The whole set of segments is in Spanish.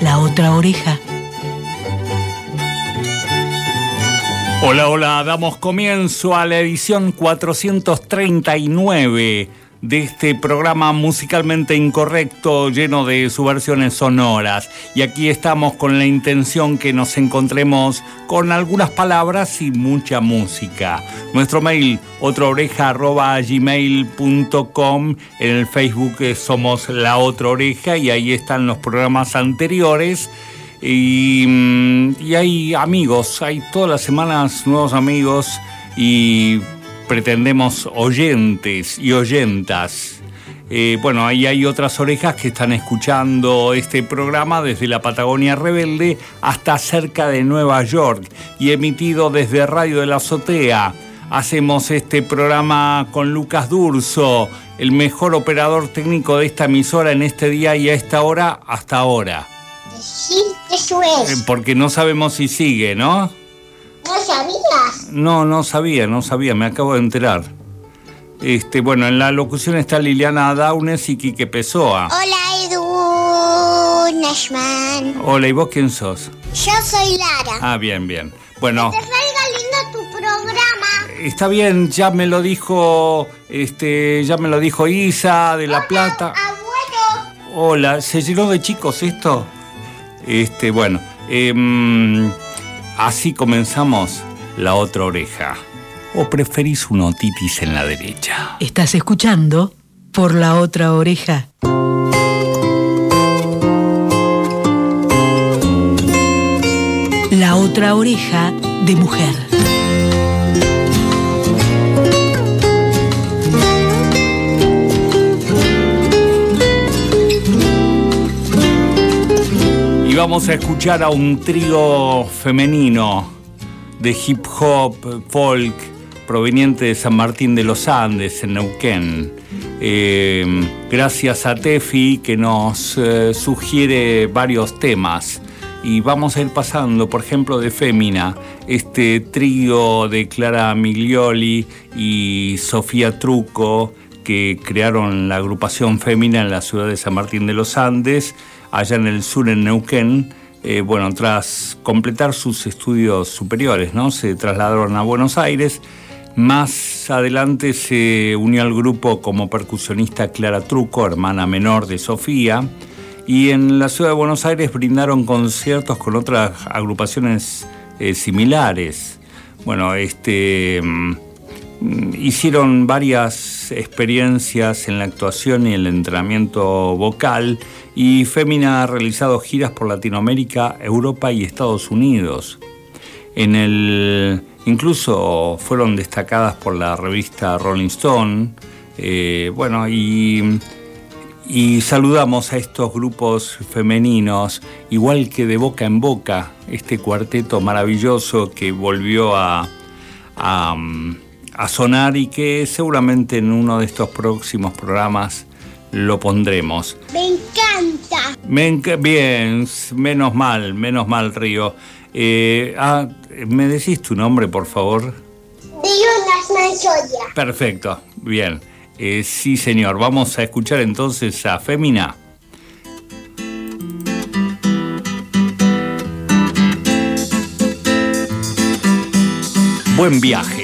la otra oreja. Hola, hola, damos comienzo a la edición 439 de este programa musicalmente incorrecto lleno de subversiones sonoras. Y aquí estamos con la intención que nos encontremos con algunas palabras y mucha música. Nuestro mail, otraoreja.gmail.com. En el Facebook eh, somos La Otra Oreja y ahí están los programas anteriores. Y, mm, y hay amigos, hay todas las semanas nuevos amigos y pretendemos oyentes y oyentas. Eh, bueno, ahí hay otras orejas que están escuchando este programa desde la Patagonia Rebelde hasta cerca de Nueva York y emitido desde Radio de la Azotea. Hacemos este programa con Lucas Durso, el mejor operador técnico de esta emisora en este día y a esta hora hasta ahora. Sí, eso es. Eh, Porque no sabemos si sigue, ¿no? ¿No sabías? No, no sabía, no sabía, me acabo de enterar. Este, bueno, en la locución está Liliana Daunes y Quique Pessoa. Hola, Edu Nashman. Hola, ¿y vos quién sos? Yo soy Lara. Ah, bien, bien. Bueno, Te salga lindo tu programa. está bien, ya me lo dijo, este, ya me lo dijo Isa de La Plata. Abuelo. Hola, ¿se llenó de chicos esto? Este, bueno, em, así comenzamos la otra oreja. ¿O preferís una otitis en la derecha? Estás escuchando por la otra oreja. La otra oreja de mujer. Vamos a escuchar a un trío femenino de hip hop, folk, proveniente de San Martín de los Andes, en Neuquén. Eh, gracias a Tefi que nos eh, sugiere varios temas. Y vamos a ir pasando, por ejemplo, de Fémina, este trío de Clara Miglioli y Sofía Truco, que crearon la agrupación Fémina en la ciudad de San Martín de los Andes, allá en el sur, en Neuquén. Eh, bueno, tras completar sus estudios superiores, ¿no? Se trasladaron a Buenos Aires. Más adelante se unió al grupo como percusionista Clara Truco, hermana menor de Sofía. Y en la ciudad de Buenos Aires brindaron conciertos con otras agrupaciones eh, similares. Bueno, este. mm, hicieron varias experiencias en la actuación y el entrenamiento vocal y Fémina ha realizado giras por Latinoamérica, Europa y Estados Unidos. En el, incluso fueron destacadas por la revista Rolling Stone. eh, bueno, y, saludamos a estos grupos femeninos, igual que de boca en boca, este cuarteto maravilloso que volvió a, a sonar y que seguramente en uno de estos próximos programas lo pondremos. Me encanta. Me enc- bien, menos mal, menos mal, Río. Eh, ah, ¿Me decís tu nombre, por favor? Digo Nashman Soya. Perfecto, bien. Eh, sí, señor. Vamos a escuchar entonces a Fémina. Buen viaje.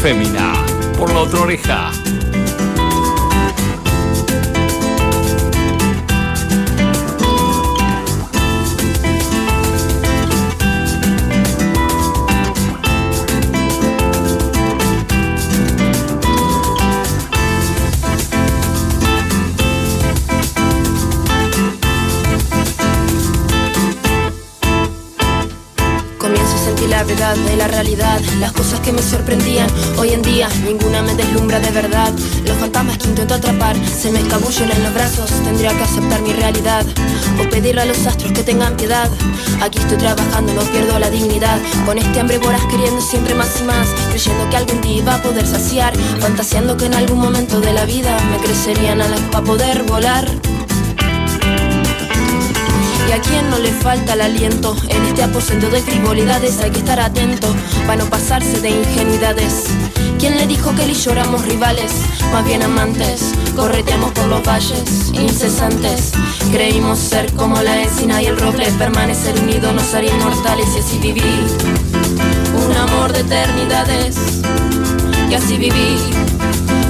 Fémina, por la otra oreja. De la realidad. Las cosas que me sorprendían, hoy en día ninguna me deslumbra de verdad. Los fantasmas que intento atrapar se me escabullen en los brazos. Tendría que aceptar mi realidad o pedirle a los astros que tengan piedad. Aquí estoy trabajando, no pierdo la dignidad. Con este hambre voraz queriendo siempre más y más, creyendo que algún día iba a poder saciar, fantaseando que en algún momento de la vida me crecerían alas para poder volar. Y a quien no le falta el aliento en este aposento de frivolidades hay que estar atento para no pasarse de ingenuidades. ¿Quién le dijo que él y yo rivales? Más bien amantes, correteamos por los valles incesantes. Creímos ser como la encina y el roble, permanecer unidos nos haría inmortales y así viví un amor de eternidades. Y así viví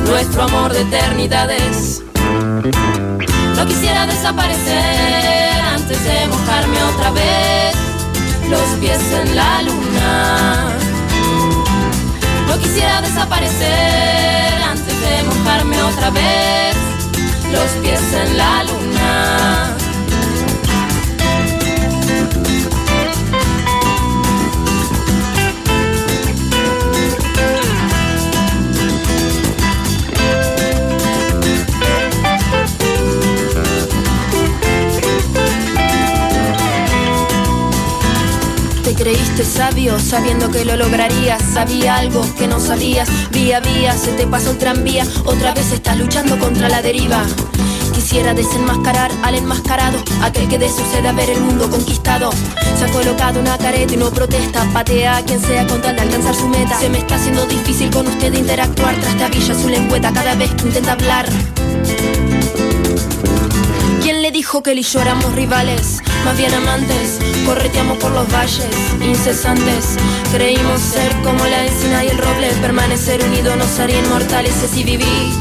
nuestro amor de eternidades. No quisiera desaparecer antes de mojarme otra vez los pies en la luna. No quisiera desaparecer antes de mojarme otra vez los pies en la luna. Sabio sabiendo que lo lograrías. Sabía algo que no sabías. Vía vía se te pasó el tranvía. Otra vez estás luchando contra la deriva. Quisiera desenmascarar al enmascarado, aquel que de sucede ver el mundo conquistado. Se ha colocado una careta y no protesta, patea a quien sea con tal de alcanzar su meta. Se me está haciendo difícil con usted interactuar, trastabilla su lengüeta cada vez que intenta hablar. ¿Quién le dijo que él y yo éramos rivales? Más bien amantes, correteamos por los valles incesantes. Creímos ser como la encina y el roble, permanecer unidos nos haría inmortales y así viví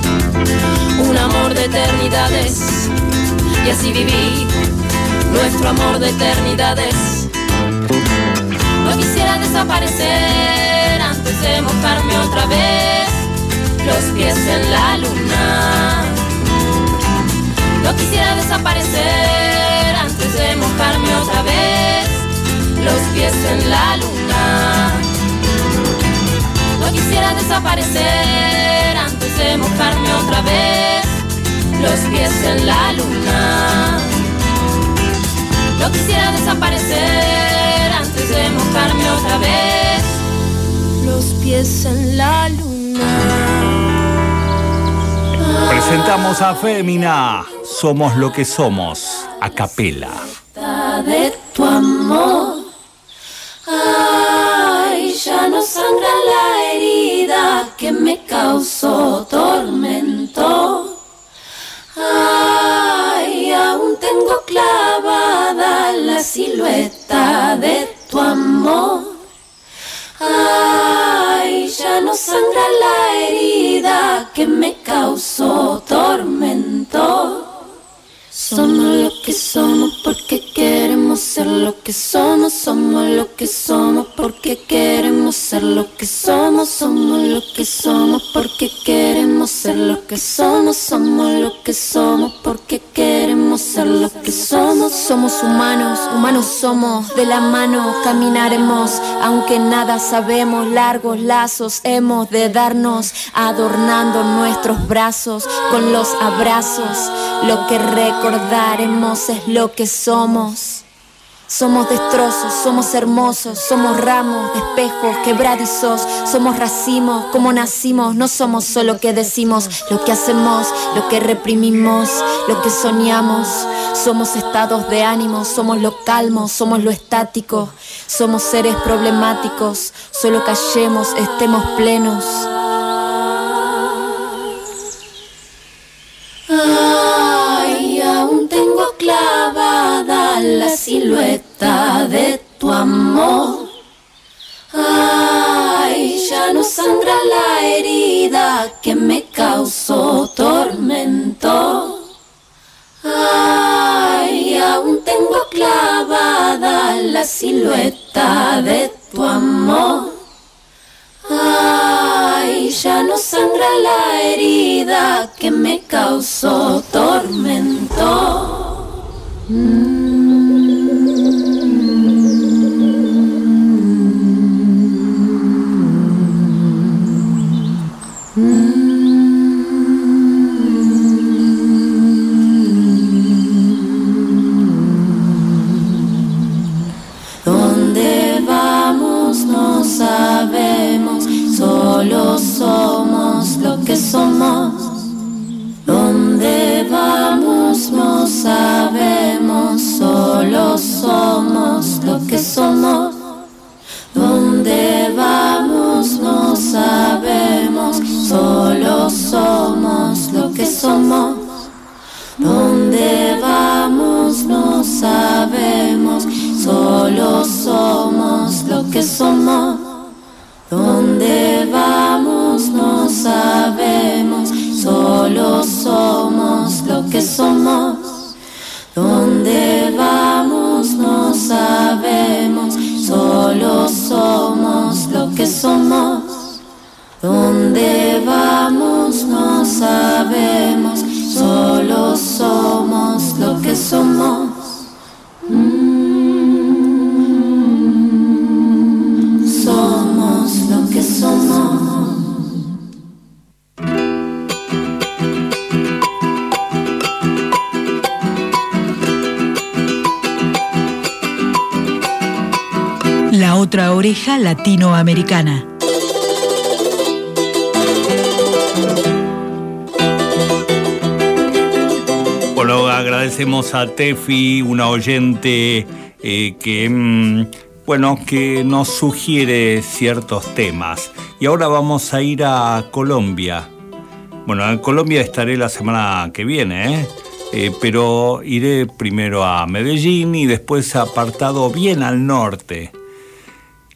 un amor de eternidades. Y así viví nuestro amor de eternidades. No quisiera desaparecer antes de mojarme otra vez los pies en la luna. No quisiera desaparecer antes de mojarme otra vez los pies en la luna. No quisiera desaparecer antes de mojarme otra vez los pies en la luna. No quisiera desaparecer antes de mojarme otra vez los pies en la luna. Presentamos a Fémina, Somos lo que somos, a capela. De tu amor, ay, ya no sangra la herida que me causó tormento. Ay, aún tengo clavada la silueta de tu amor. Ay, ya no sangra la herida que me causó tormento. Somos lo que somos porque queremos ser lo que somos. Somos lo que somos porque queremos ser lo que somos. Somos lo que somos porque queremos ser lo que somos. Somos lo que somos porque queremos ser lo que somos. Somos humanos, humanos somos. De la mano caminaremos, aunque nada sabemos. Largos lazos hemos de darnos, adornando nuestros brazos con los abrazos. Lo que recordaremos es lo que somos. Somos destrozos, somos hermosos, somos ramos espejos quebradizos, somos racimos, como nacimos, no somos solo que decimos, lo que hacemos, lo que reprimimos, lo que soñamos. Somos estados de ánimo, somos lo calmo, somos lo estático, somos seres problemáticos, solo callemos, estemos plenos. Silueta de tu amor. Ay, ya no sangra la herida que me causó tormento. Ay, aún tengo clavada la silueta de tu amor. Ay, ya no sangra la herida que me causó tormento. Somos. Dónde vamos no sabemos, somos otra oreja latinoamericana. Bueno, agradecemos a Tefi, una oyente eh, que, mm, bueno, que nos sugiere ciertos temas. Y ahora vamos a ir a Colombia. Bueno, en Colombia estaré la semana que viene, ¿eh? Eh, pero iré primero a Medellín y después apartado bien al norte.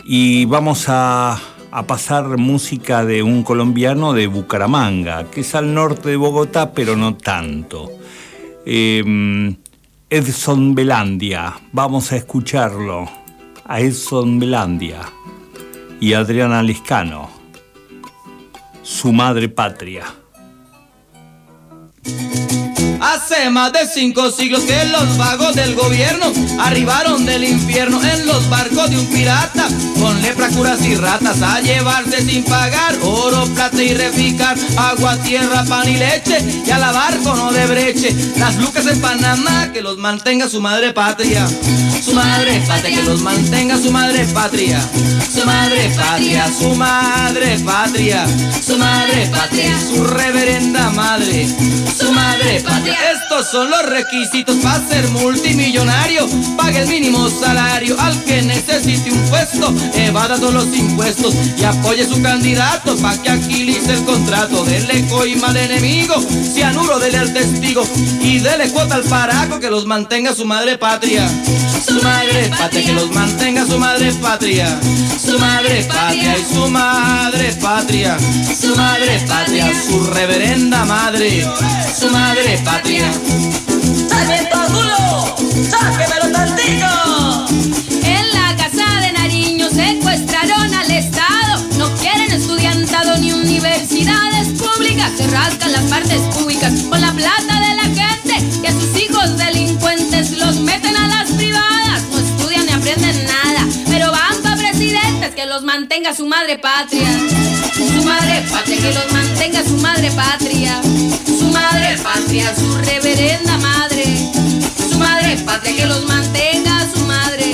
Y vamos a, pasar música de un colombiano de Bucaramanga, que es al norte de Bogotá, pero no tanto. Eh, Edson Belandia, vamos a escucharlo. A Edson Belandia y Adriana Liscano, su madre patria. Hace más de cinco siglos que los vagos del gobierno arribaron del infierno en los barcos de un pirata. Con lepra, curas y ratas a llevarse sin pagar oro, plata y reficar, agua, tierra, pan y leche y a lavar con de breche. Las lucas en Panamá que los mantenga su madre patria, su madre patria que los mantenga su madre patria, su madre patria, su madre patria, su madre patria, su reverenda madre, su madre patria. Estos son los requisitos para ser multimillonario. Pague el mínimo salario al que necesite un puesto. Evada todos los impuestos y apoye su candidato para que agilice el contrato. Dele coima al enemigo, cianuro dele al testigo y dele cuota al paraco que los mantenga su madre patria. Madre patria, que los mantenga su madre patria. Su madre patria y su madre patria. Su madre patria, su reverenda madre. Su madre patria. ¡Sarmiento Angulo! ¡Sáquemelo tantito! En la casa de Nariño secuestraron al Estado. No quieren estudiantado ni universidades públicas. Se rascan las partes públicas con la plata de que los mantenga su madre patria. Su madre patria, que los mantenga su madre patria. Su madre patria, su reverenda madre. Su madre patria, que los mantenga su madre.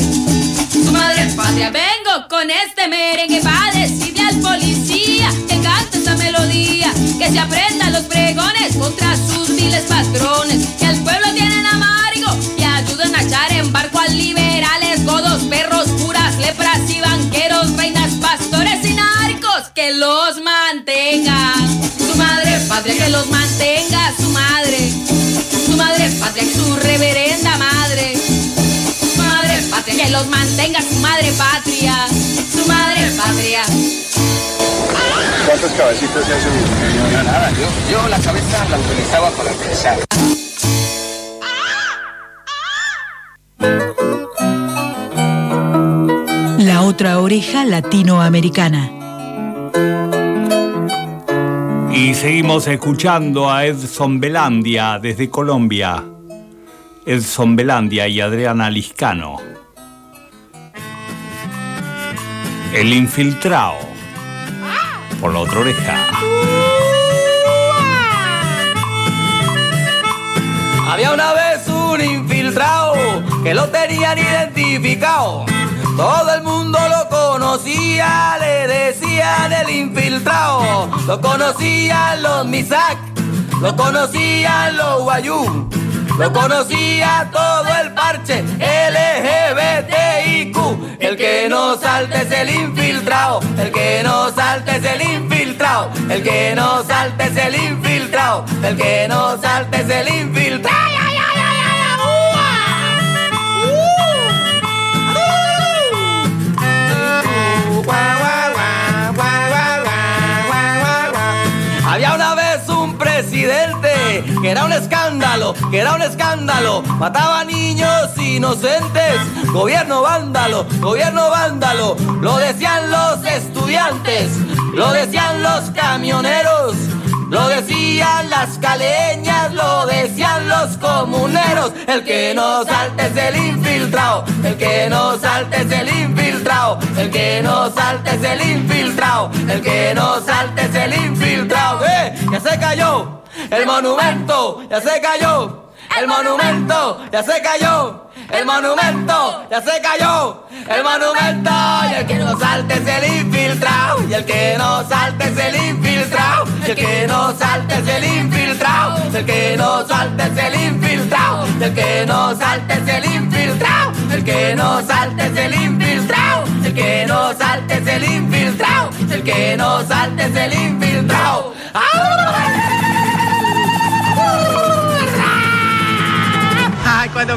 Su madre patria, vengo con este merengue para decirle al policía que cante esta melodía, que se aprenda los pregones contra sus viles patrones, que los mantenga. Su madre patria, que los mantenga su madre. Su madre patria, su reverenda madre. Su madre patria, que los mantenga su madre patria. Su madre patria. ¿Cuántos cabecitos se hace uno? No, nada, yo, yo la cabeza la utilizaba para pensar. La otra oreja latinoamericana. Y seguimos escuchando a Edson Belandia desde Colombia. Edson Belandia y Adriana Liscano. El infiltrado. Por la otra oreja. Había una vez un infiltrado que lo tenían identificado todo el mundo lo conocía, le decían el infiltrado. Lo conocían los Misak, lo conocían los Guayú. Lo conocía todo el parche LGBTIQ. El que no salte es el infiltrado. El que no salte es el infiltrado. El que no salte es el infiltrado. El que no salte es el infiltrado. Que era un escándalo, que era un escándalo. Mataba niños inocentes. Gobierno vándalo, gobierno vándalo. Lo decían los estudiantes, lo decían los camioneros. Lo decían las caleñas, lo decían los comuneros. El que no salte es el infiltrado. El que no salte es el infiltrado. El que no salte es el infiltrado. El que no salte es el infiltrado. ¡Eh! Ya se cayó el monumento, ya se cayó. El monumento ya se cayó. El monumento ya se cayó. El monumento y el que no salte es el infiltrado. Y el que no salte es el infiltrado. Y el que no salte es el infiltrado. El que no salte es el infiltrado. El que no salte es el infiltrado. El que no salte es el infiltrado. El que no salte es el infiltrado. El que no salte es el infiltrado.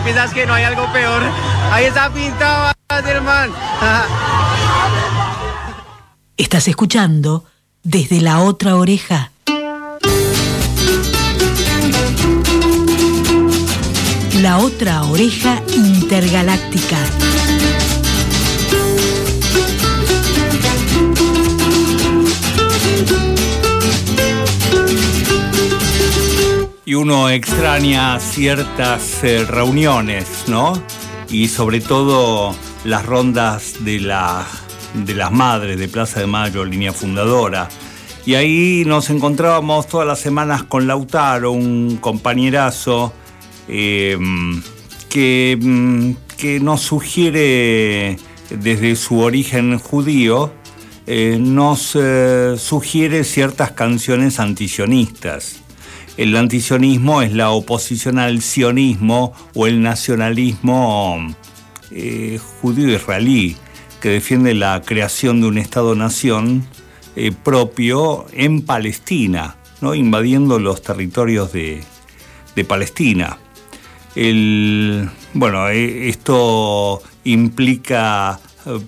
Piensas que no hay algo peor, ahí está pintado, hermano. Estás escuchando desde la otra oreja. La otra oreja intergaláctica. Y uno extraña ciertas eh, reuniones, ¿no? Y sobre todo las rondas de, la, de las madres de Plaza de Mayo, línea fundadora. Y ahí nos encontrábamos todas las semanas con Lautaro, un compañerazo eh, que, mm, que nos sugiere desde su origen judío, eh, nos eh, sugiere ciertas canciones antisionistas. El antisionismo es la oposición al sionismo o el nacionalismo eh, judío-israelí, que defiende la creación de un Estado-nación eh, propio en Palestina, ¿no? invadiendo los territorios de, de Palestina. El, bueno, eh, esto implica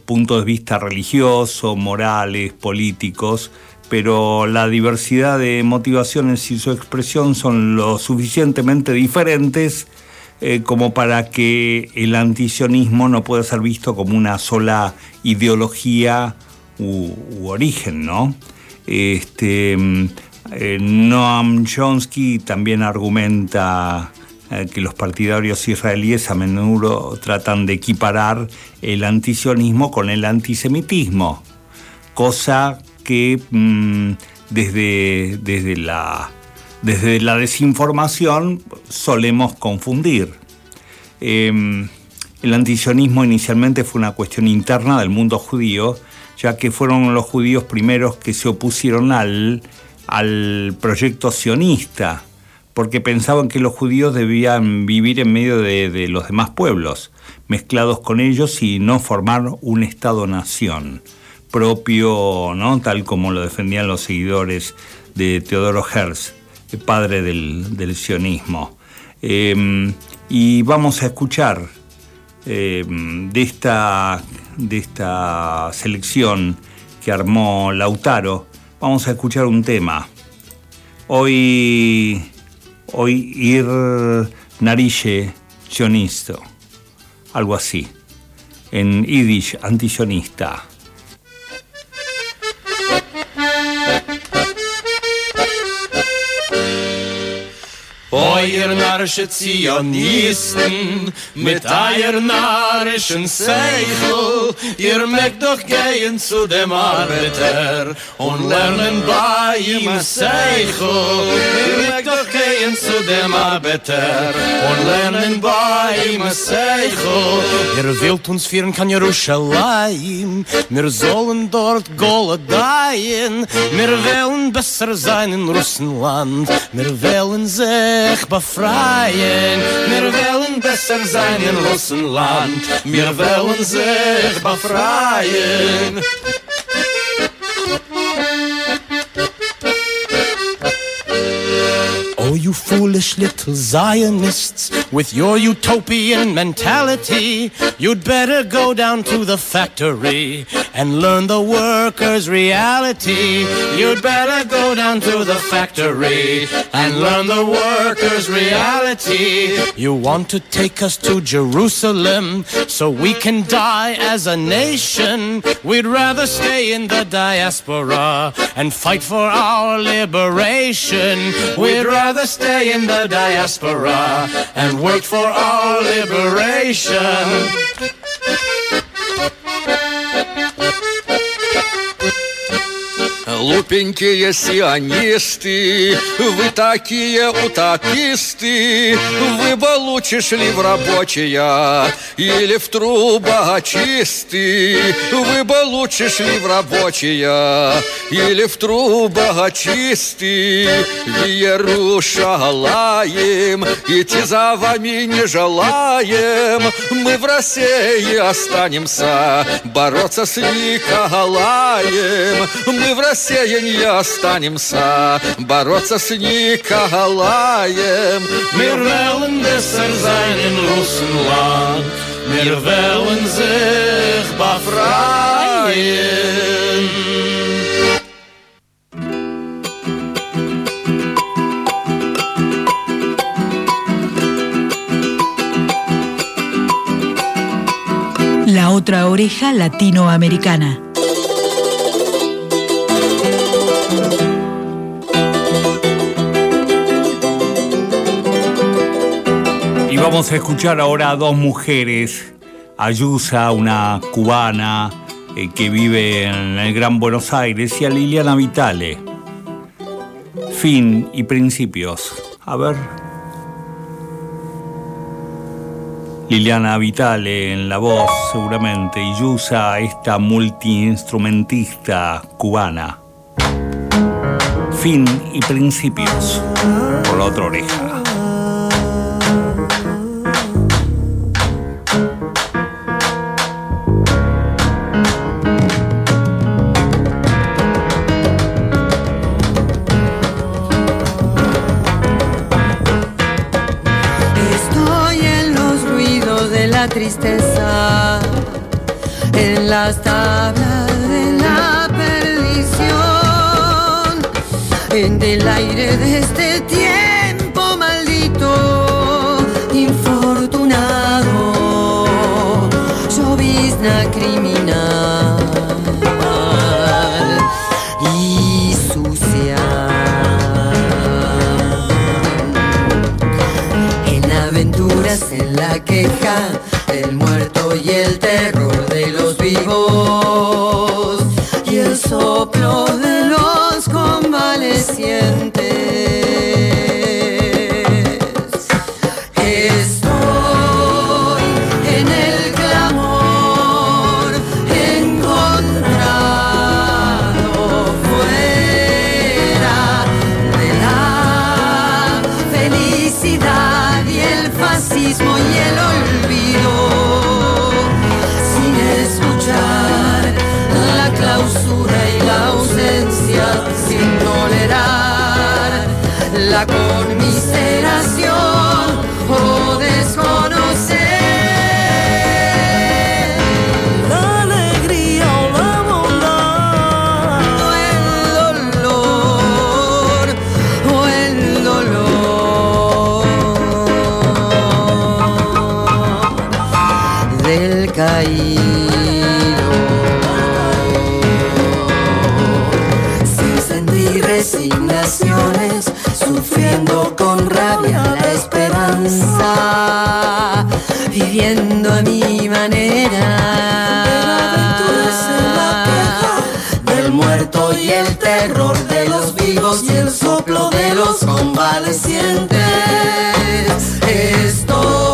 puntos de vista religiosos, morales, políticos, pero la diversidad de motivaciones y su expresión son lo suficientemente diferentes eh, como para que el antisionismo no pueda ser visto como una sola ideología u, origen, ¿no? Este, eh, Noam Chomsky también argumenta eh, que los partidarios israelíes a menudo tratan de equiparar el antisionismo con el antisemitismo, cosa que mm, desde, desde, la, desde la desinformación solemos confundir. Eh, el antisionismo inicialmente fue una cuestión interna del mundo judío, ya que fueron los judíos primeros que se opusieron al, al proyecto sionista, porque pensaban que los judíos debían vivir en medio de, de los demás pueblos, mezclados con ellos y no formar un Estado-nación propio, ¿no? tal como lo defendían los seguidores de Teodoro Herz, padre del, del sionismo. Eh, y vamos a escuchar eh, de, esta, de esta selección que armó Lautaro, vamos a escuchar un tema. Hoy, hoy ir narice sionisto, algo así, en yiddish antisionista. Ihr narische Zionisten mit eier narischen Seichel. Ihr mögt doch gehen zu dem Arbeiter und lernen bei ihm Seichel. Ihr mögt doch gehen zu dem Arbeiter und lernen bei ihm Seichel. Ihr wilt uns führen kann Jerusalem, wir sollen dort Gole dahin, wir wollen besser sein in Russland, wir wollen sich befreien, wir wollen besser sein in Russland, wir wollen sich befreien. You foolish little Zionists with your utopian mentality, you'd better go down to the factory and learn the workers' reality. You'd better go down to the factory and learn the workers' reality. You want to take us to Jerusalem so we can die as a nation. We'd rather stay in the diaspora and fight for our liberation. We'd rather stay in the diaspora and wait for our liberation. Глупенькие сионисты, вы такие утописты, вы бы лучше шли в рабочие или в трубочисты, вы бы лучше шли в рабочие или в трубочисты, в Иерушалаем, идти за вами не желаем, мы в России останемся бороться с Николаем, мы в России не останемся бороться с Николаем. Wir wollen besser sein in Russland. Wir wollen sich befreien. La otra oreja latinoamericana. Y vamos a escuchar ahora a dos mujeres, Ayusa, una cubana eh, que vive en el Gran Buenos Aires, y a Liliana Vitale. Fin y principios. A ver. Liliana Vitale en la voz, seguramente, y Yusa, esta multiinstrumentista cubana. Fin y principios. Por la otra oreja. Los ruidos de la tristeza, en las tablas en el aire de este tiempo maldito, infortunado, llovizna criminal y sucia. En aventuras en la queja sin tolerar la conmiseración sufriendo con rabia la esperanza, viviendo a mi manera. Del muerto y el terror de los vivos y el soplo de los convalecientes. Esto